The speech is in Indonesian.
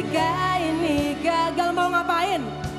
nikah ini gagal mau ngapain?